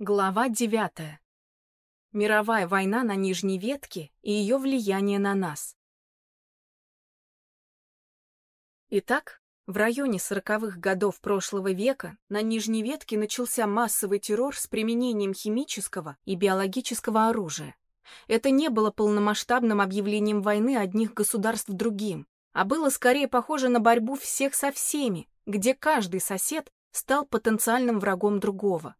Глава девятая. Мировая война на нижней ветке и ее влияние на нас. Итак, в районе сороковых годов прошлого века на нижней ветке начался массовый террор с применением химического и биологического оружия. Это не было полномасштабным объявлением войны одних государств другим, а было скорее похоже на борьбу всех со всеми, где каждый сосед стал потенциальным врагом другого.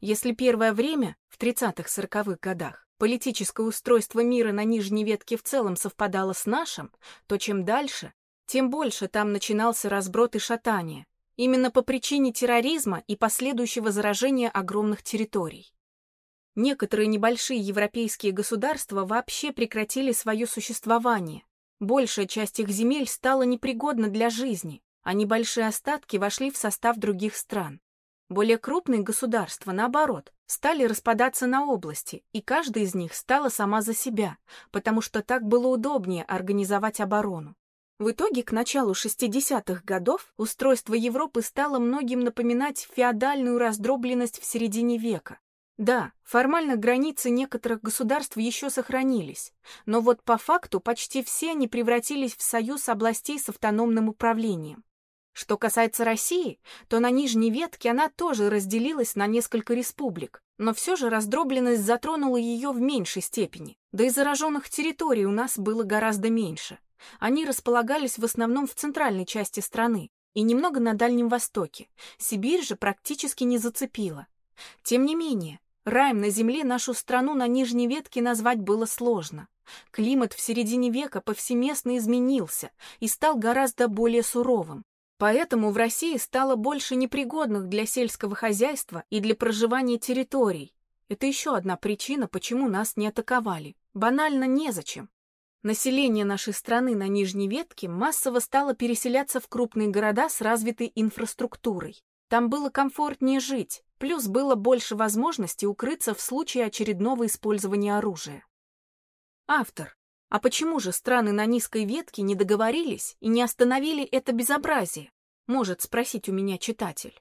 Если первое время, в 30-40-х годах, политическое устройство мира на нижней ветке в целом совпадало с нашим, то чем дальше, тем больше там начинался разброд и шатание, именно по причине терроризма и последующего заражения огромных территорий. Некоторые небольшие европейские государства вообще прекратили свое существование. Большая часть их земель стала непригодна для жизни, а небольшие остатки вошли в состав других стран. Более крупные государства, наоборот, стали распадаться на области, и каждая из них стала сама за себя, потому что так было удобнее организовать оборону. В итоге, к началу 60-х годов устройство Европы стало многим напоминать феодальную раздробленность в середине века. Да, формально границы некоторых государств еще сохранились, но вот по факту почти все они превратились в союз областей с автономным управлением. Что касается России, то на нижней ветке она тоже разделилась на несколько республик, но все же раздробленность затронула ее в меньшей степени, да и зараженных территорий у нас было гораздо меньше. Они располагались в основном в центральной части страны и немного на Дальнем Востоке. Сибирь же практически не зацепила. Тем не менее, раем на земле нашу страну на нижней ветке назвать было сложно. Климат в середине века повсеместно изменился и стал гораздо более суровым. Поэтому в России стало больше непригодных для сельского хозяйства и для проживания территорий. Это еще одна причина, почему нас не атаковали. Банально незачем. Население нашей страны на нижней ветке массово стало переселяться в крупные города с развитой инфраструктурой. Там было комфортнее жить, плюс было больше возможностей укрыться в случае очередного использования оружия. Автор. А почему же страны на низкой ветке не договорились и не остановили это безобразие? Может спросить у меня читатель.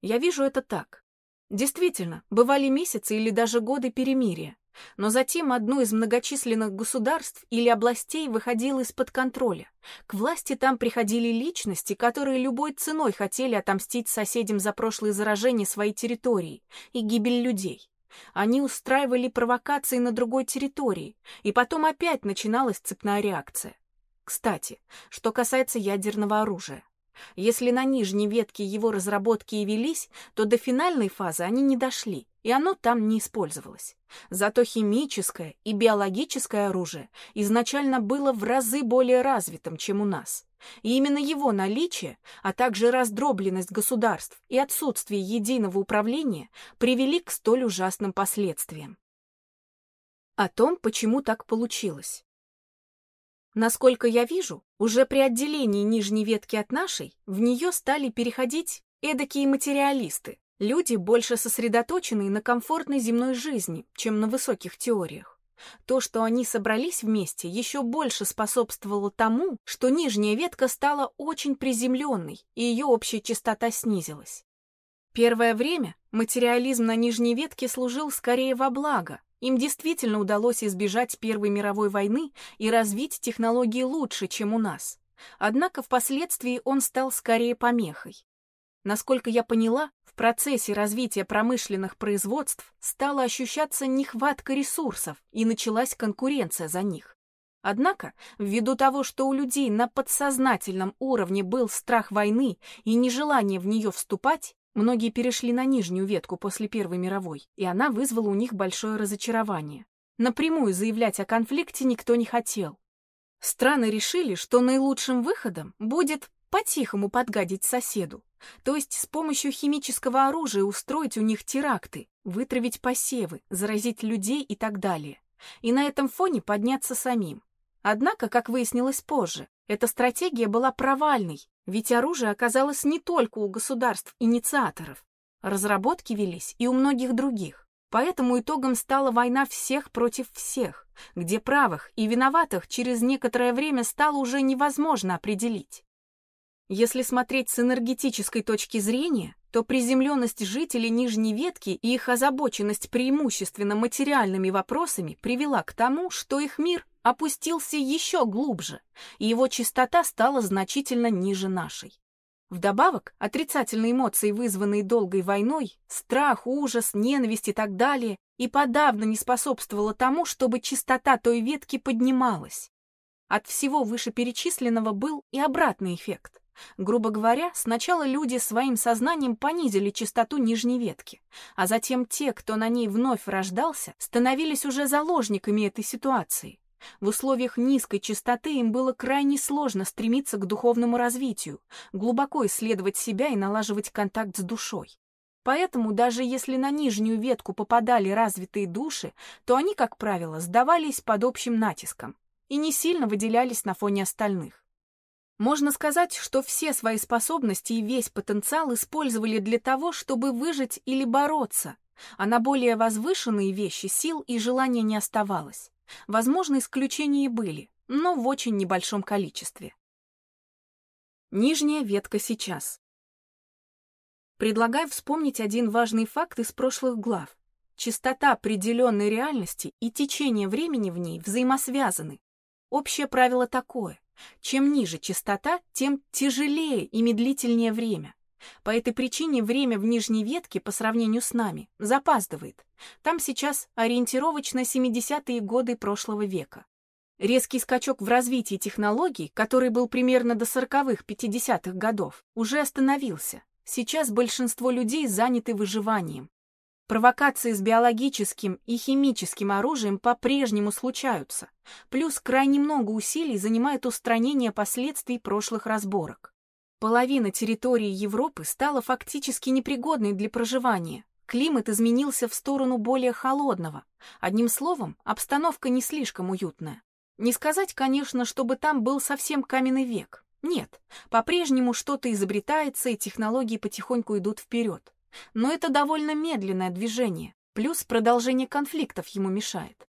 Я вижу это так. Действительно, бывали месяцы или даже годы перемирия, но затем одно из многочисленных государств или областей выходило из-под контроля. К власти там приходили личности, которые любой ценой хотели отомстить соседям за прошлые заражения своей территории и гибель людей. Они устраивали провокации на другой территории, и потом опять начиналась цепная реакция. Кстати, что касается ядерного оружия. Если на нижней ветке его разработки и велись, то до финальной фазы они не дошли, и оно там не использовалось. Зато химическое и биологическое оружие изначально было в разы более развитым, чем у нас. И именно его наличие, а также раздробленность государств и отсутствие единого управления привели к столь ужасным последствиям. О том, почему так получилось. Насколько я вижу, уже при отделении нижней ветки от нашей в нее стали переходить эдакие материалисты, люди, больше сосредоточенные на комфортной земной жизни, чем на высоких теориях. То, что они собрались вместе, еще больше способствовало тому, что нижняя ветка стала очень приземленной, и ее общая частота снизилась. Первое время материализм на нижней ветке служил скорее во благо, им действительно удалось избежать Первой мировой войны и развить технологии лучше, чем у нас. Однако впоследствии он стал скорее помехой. Насколько я поняла, в процессе развития промышленных производств стала ощущаться нехватка ресурсов и началась конкуренция за них. Однако, ввиду того, что у людей на подсознательном уровне был страх войны и нежелание в нее вступать, Многие перешли на нижнюю ветку после Первой мировой, и она вызвала у них большое разочарование. Напрямую заявлять о конфликте никто не хотел. Страны решили, что наилучшим выходом будет по-тихому подгадить соседу, то есть с помощью химического оружия устроить у них теракты, вытравить посевы, заразить людей и так далее. И на этом фоне подняться самим. Однако, как выяснилось позже, эта стратегия была провальной, ведь оружие оказалось не только у государств-инициаторов. Разработки велись и у многих других. Поэтому итогом стала война всех против всех, где правых и виноватых через некоторое время стало уже невозможно определить. Если смотреть с энергетической точки зрения, то приземленность жителей нижней ветки и их озабоченность преимущественно материальными вопросами привела к тому, что их мир опустился еще глубже, и его чистота стала значительно ниже нашей. Вдобавок, отрицательные эмоции, вызванные долгой войной, страх, ужас, ненависть и так далее, и подавно не способствовало тому, чтобы чистота той ветки поднималась. От всего вышеперечисленного был и обратный эффект. Грубо говоря, сначала люди своим сознанием понизили частоту нижней ветки, а затем те, кто на ней вновь рождался, становились уже заложниками этой ситуации. В условиях низкой частоты им было крайне сложно стремиться к духовному развитию, глубоко исследовать себя и налаживать контакт с душой. Поэтому даже если на нижнюю ветку попадали развитые души, то они, как правило, сдавались под общим натиском и не сильно выделялись на фоне остальных. Можно сказать, что все свои способности и весь потенциал использовали для того, чтобы выжить или бороться, а на более возвышенные вещи сил и желания не оставалось. Возможно, исключения были, но в очень небольшом количестве. Нижняя ветка сейчас. Предлагаю вспомнить один важный факт из прошлых глав. Частота определенной реальности и течение времени в ней взаимосвязаны. Общее правило такое. Чем ниже частота, тем тяжелее и медлительнее время. По этой причине время в нижней ветке по сравнению с нами запаздывает. Там сейчас ориентировочно 70-е годы прошлого века. Резкий скачок в развитии технологий, который был примерно до 40-х, 50-х годов, уже остановился. Сейчас большинство людей заняты выживанием. Провокации с биологическим и химическим оружием по-прежнему случаются, плюс крайне много усилий занимает устранение последствий прошлых разборок. Половина территории Европы стала фактически непригодной для проживания. Климат изменился в сторону более холодного. Одним словом, обстановка не слишком уютная. Не сказать, конечно, чтобы там был совсем каменный век. Нет, по-прежнему что-то изобретается, и технологии потихоньку идут вперед. Но это довольно медленное движение, плюс продолжение конфликтов ему мешает.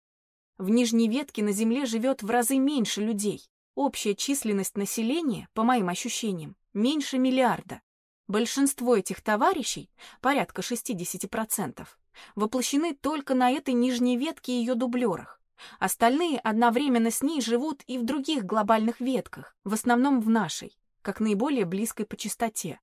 В нижней ветке на Земле живет в разы меньше людей. Общая численность населения, по моим ощущениям, меньше миллиарда. Большинство этих товарищей, порядка 60%, воплощены только на этой нижней ветке и ее дублерах. Остальные одновременно с ней живут и в других глобальных ветках, в основном в нашей, как наиболее близкой по частоте.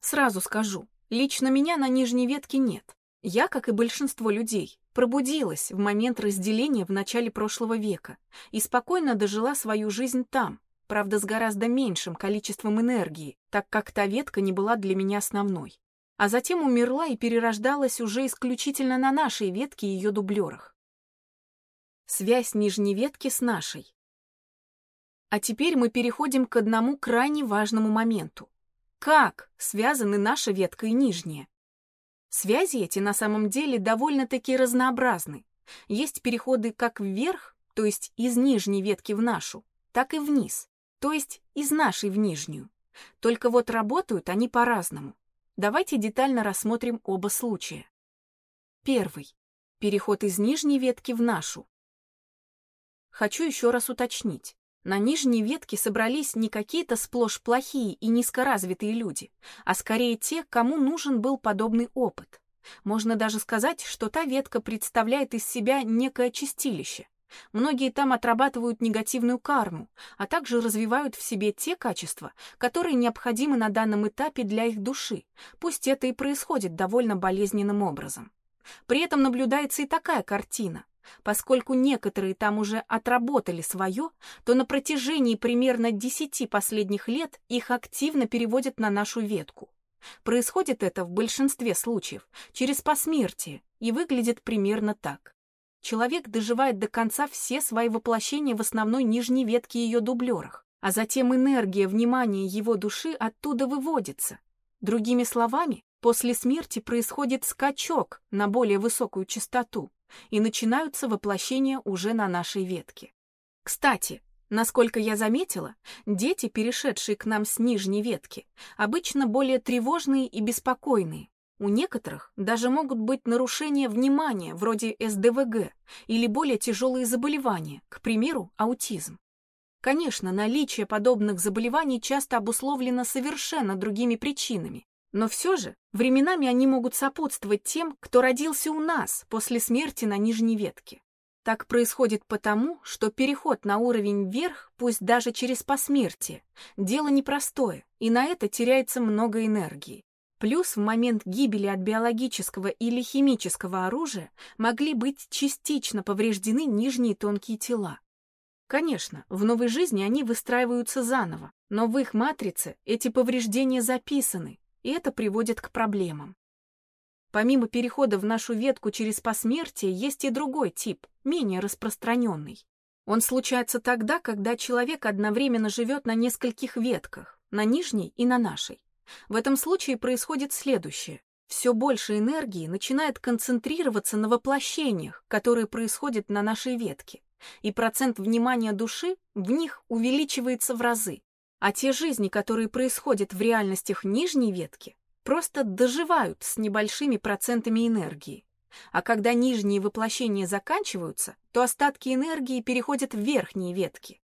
Сразу скажу, лично меня на нижней ветке нет. Я, как и большинство людей, пробудилась в момент разделения в начале прошлого века и спокойно дожила свою жизнь там, правда, с гораздо меньшим количеством энергии, так как та ветка не была для меня основной. А затем умерла и перерождалась уже исключительно на нашей ветке и ее дублерах. Связь нижней ветки с нашей. А теперь мы переходим к одному крайне важному моменту. Как связаны наша ветка и нижняя? Связи эти на самом деле довольно-таки разнообразны. Есть переходы как вверх, то есть из нижней ветки в нашу, так и вниз то есть из нашей в нижнюю. Только вот работают они по-разному. Давайте детально рассмотрим оба случая. Первый. Переход из нижней ветки в нашу. Хочу еще раз уточнить. На нижней ветке собрались не какие-то сплошь плохие и низкоразвитые люди, а скорее те, кому нужен был подобный опыт. Можно даже сказать, что та ветка представляет из себя некое чистилище, Многие там отрабатывают негативную карму, а также развивают в себе те качества, которые необходимы на данном этапе для их души, пусть это и происходит довольно болезненным образом. При этом наблюдается и такая картина. Поскольку некоторые там уже отработали свое, то на протяжении примерно десяти последних лет их активно переводят на нашу ветку. Происходит это в большинстве случаев через посмертие и выглядит примерно так. Человек доживает до конца все свои воплощения в основной нижней ветке ее дублерах, а затем энергия внимания его души оттуда выводится. Другими словами, после смерти происходит скачок на более высокую частоту, и начинаются воплощения уже на нашей ветке. Кстати, насколько я заметила, дети, перешедшие к нам с нижней ветки, обычно более тревожные и беспокойные, у некоторых даже могут быть нарушения внимания, вроде СДВГ, или более тяжелые заболевания, к примеру, аутизм. Конечно, наличие подобных заболеваний часто обусловлено совершенно другими причинами, Но все же, временами они могут сопутствовать тем, кто родился у нас после смерти на нижней ветке. Так происходит потому, что переход на уровень вверх, пусть даже через посмертие, дело непростое, и на это теряется много энергии. Плюс в момент гибели от биологического или химического оружия могли быть частично повреждены нижние тонкие тела. Конечно, в новой жизни они выстраиваются заново, но в их матрице эти повреждения записаны, и это приводит к проблемам. Помимо перехода в нашу ветку через посмертие, есть и другой тип, менее распространенный. Он случается тогда, когда человек одновременно живет на нескольких ветках, на нижней и на нашей. В этом случае происходит следующее. Все больше энергии начинает концентрироваться на воплощениях, которые происходят на нашей ветке, и процент внимания души в них увеличивается в разы. А те жизни, которые происходят в реальностях нижней ветки, просто доживают с небольшими процентами энергии. А когда нижние воплощения заканчиваются, то остатки энергии переходят в верхние ветки.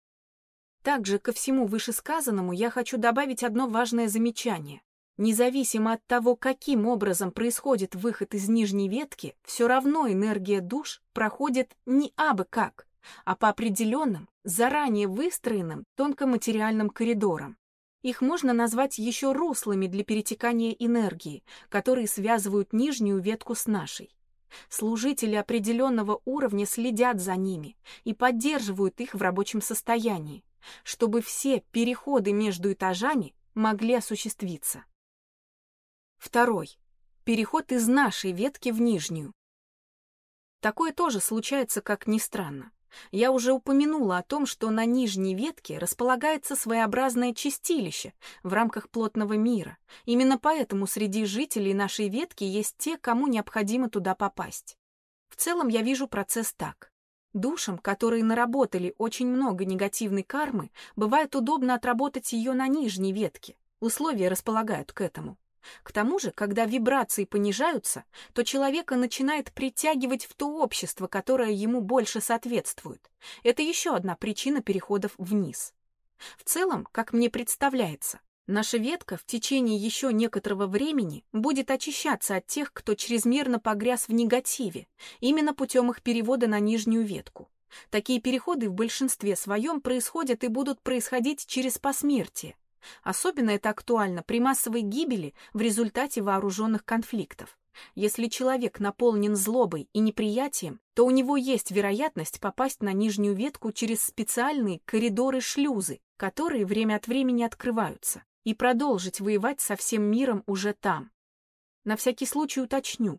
Также ко всему вышесказанному я хочу добавить одно важное замечание. Независимо от того, каким образом происходит выход из нижней ветки, все равно энергия душ проходит не абы как, а по определенным, заранее выстроенным тонкоматериальным коридорам. Их можно назвать еще руслами для перетекания энергии, которые связывают нижнюю ветку с нашей. Служители определенного уровня следят за ними и поддерживают их в рабочем состоянии, чтобы все переходы между этажами могли осуществиться. Второй. Переход из нашей ветки в нижнюю. Такое тоже случается, как ни странно. Я уже упомянула о том, что на нижней ветке располагается своеобразное чистилище в рамках плотного мира. Именно поэтому среди жителей нашей ветки есть те, кому необходимо туда попасть. В целом я вижу процесс так. Душам, которые наработали очень много негативной кармы, бывает удобно отработать ее на нижней ветке. Условия располагают к этому. К тому же, когда вибрации понижаются, то человека начинает притягивать в то общество, которое ему больше соответствует. Это еще одна причина переходов вниз. В целом, как мне представляется, наша ветка в течение еще некоторого времени будет очищаться от тех, кто чрезмерно погряз в негативе, именно путем их перевода на нижнюю ветку. Такие переходы в большинстве своем происходят и будут происходить через посмертие, Особенно это актуально при массовой гибели в результате вооруженных конфликтов. Если человек наполнен злобой и неприятием, то у него есть вероятность попасть на нижнюю ветку через специальные коридоры-шлюзы, которые время от времени открываются, и продолжить воевать со всем миром уже там. На всякий случай уточню.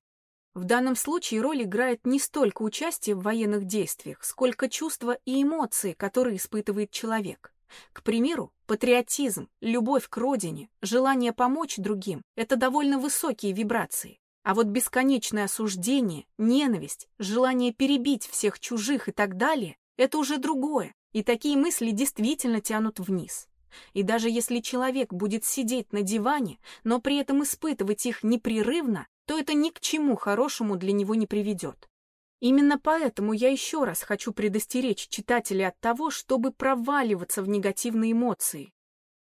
В данном случае роль играет не столько участие в военных действиях, сколько чувства и эмоции, которые испытывает человек. К примеру, патриотизм, любовь к родине, желание помочь другим – это довольно высокие вибрации. А вот бесконечное осуждение, ненависть, желание перебить всех чужих и так далее – это уже другое, и такие мысли действительно тянут вниз. И даже если человек будет сидеть на диване, но при этом испытывать их непрерывно, то это ни к чему хорошему для него не приведет. Именно поэтому я еще раз хочу предостеречь читателей от того, чтобы проваливаться в негативные эмоции.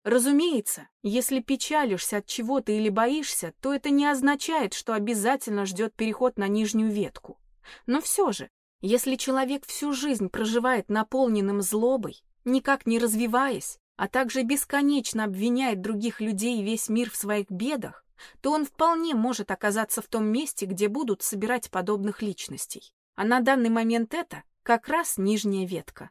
Разумеется, если печалишься от чего-то или боишься, то это не означает, что обязательно ждет переход на нижнюю ветку. Но все же, если человек всю жизнь проживает наполненным злобой, никак не развиваясь, а также бесконечно обвиняет других людей и весь мир в своих бедах, то он вполне может оказаться в том месте, где будут собирать подобных личностей. А на данный момент это как раз нижняя ветка.